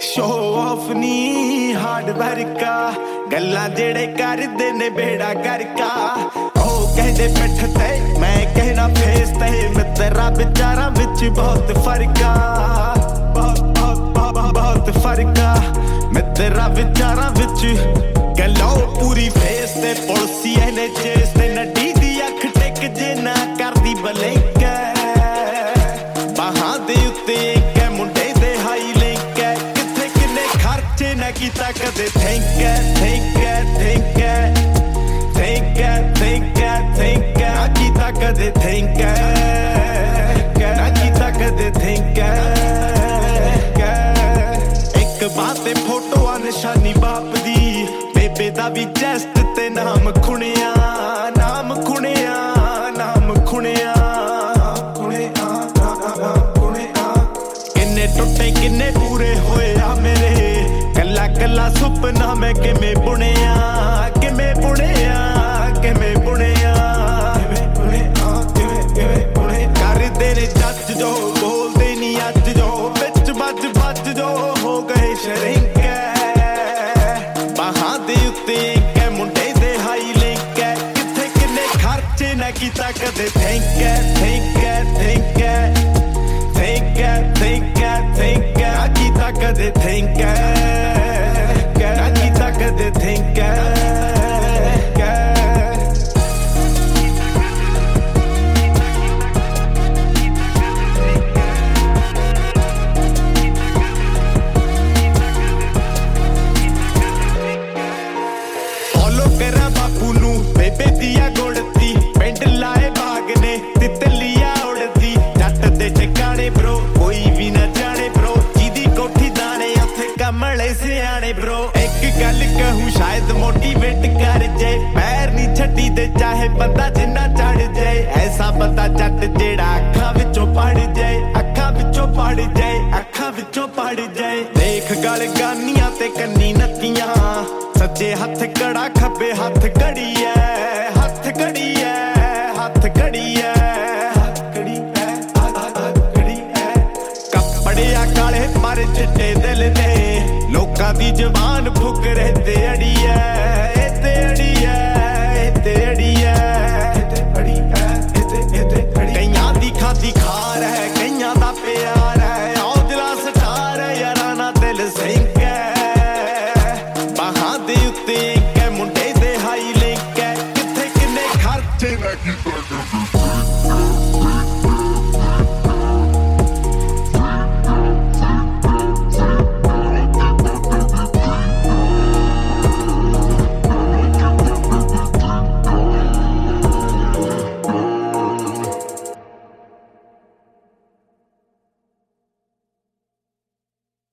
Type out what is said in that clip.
Show off ਨੀ hard ਵਰਕਾ ਗੱਲਾਂ ਜਿਹੜੇ ਕਰਦੇ ਨੇ ਬੇੜਾ ਕਰਕਾ ਉਹ ਕਹਿੰਦੇ ਪਿੱਠ ਤੇ, ਮੈਂ ਕਹਿਣਾ ਫੇਸ ਤੇ। ਮਿੱਤਰਾ ਵਿਚਾਰਾਂ ਵਿੱਚ ਬਹੁਤ ਫਰਕਾ ਬਹੁਤ ਬਹੁਤ ਬਹੁਤ ਫਰਕਾ ਮਿੱਤਰਾ ਵਿਚਾਰਾਂ ਵਿੱਚ ਗੱਲਾਂ ਕੀਤਾ ਕਦੇ thank thank thank thank thank thank ਨਾ ਕੀਤਾ ਕਦੇ ਥੈਂਕ ਨਾ ਕੀਤਾ ਕਦੇ ਥੈਂਕ ਇੱਕ ਬਾਤ ਤੇ ਨਿਸ਼ਾਨੀ ਬਾਪ ਦੀ। ਬੇਬੇ ਦਾ ਵੀ ਚੈਸਟ ਤੇ ਨਾਮ ਖੁਣਿਆ ਨਾਮ ਖੁਣਿਆ ਨਾਮ ਖੁਣਿਆ। ਕਿੰਨੇ ਟੁੱਟੇ, ਕਿੰਨੇ ਪੂਰੇ ਹੋਏ ਕੱਲਾ ਸੁਪਨਾ ਮੈਂ ਕਿਵੇਂ ਬੁਣਿਆ ਕਿਵੇਂ ਬੁਣਿਆ ਕਿਵੇਂ ਬੁਣਿਆ। ਕਿਵੇਂ ਬੁਣਿਆ ਕਿਵੇਂ ਕਿਵੇਂ ਬੁਣਿਆ ਕਰਦੇ ਨੇ ਜੱਜ ਜੋ, ਬੋਲਦੇ ਨਹੀਂ ਅੱਜ ਜੋ, ਵਿੱਚ ਵੱਜ ਵੱਜ ਜੋ, ਹੋ ਗਏ ਸ਼ਰਿੰਕ ਬਾਹਾਂ ਦੇ ਉੱਤੇ ਇੱਕ ਮੁੰਡੇ ਦੇ ਹਾਈ ਲਿੰਕ ਕਿੱਥੇ ਕਿੰਨੇ ਖਰਚੇ ਨਾ ਕੀਤਾ ਕਦੇ thank thank thank thank thank thank ਨਾ ਕੀਤਾ ਕਦੇ ਥੈਂਕ ਨਾ ਬੇਬੇ ਪਿੰਡ ਲਾਏ ਬਾਗ ਨੇ, ਤਿੱਤਲੀਆ ਉੜਦੀ। ਜੱਟ ਦੇ ਕੋਈ ਵੀ ਨਾ ਜਾਣੇ ਬ్రో ਚਾਹੇ ਬੰਦਾ ਜਿੰਨਾ ਚੜ ਜਾਏ ਐਸਾ ਬੰਦਾ ਜੱਟ ਜਿਹੜਾ ਅੱਖਾਂ ਵਿੱਚੋਂ ਪੜ ਜਾਏ ਅੱਖਾਂ ਵਿੱਚੋਂ ਪੜ ਜਾਏ ਅੱਖਾਂ ਵਿੱਚੋਂ ਪੜ ਜਾਏ ਦੇਖ ਗੱਲ ਗਾਨੀਆਂ ਤੇ ਕੰਨੀ ਨੱਤੀਆਂ। ਸੱਜੇ ਹੱਥ ਕੜਾ, ਖੱਬੇ ਹੱਥ ਕੜੀ ਪਰ ਦੀ ਜ਼ਬਾਨ ਫੁੱਕ ਰਹਤੇ ਅੜੀ ਐ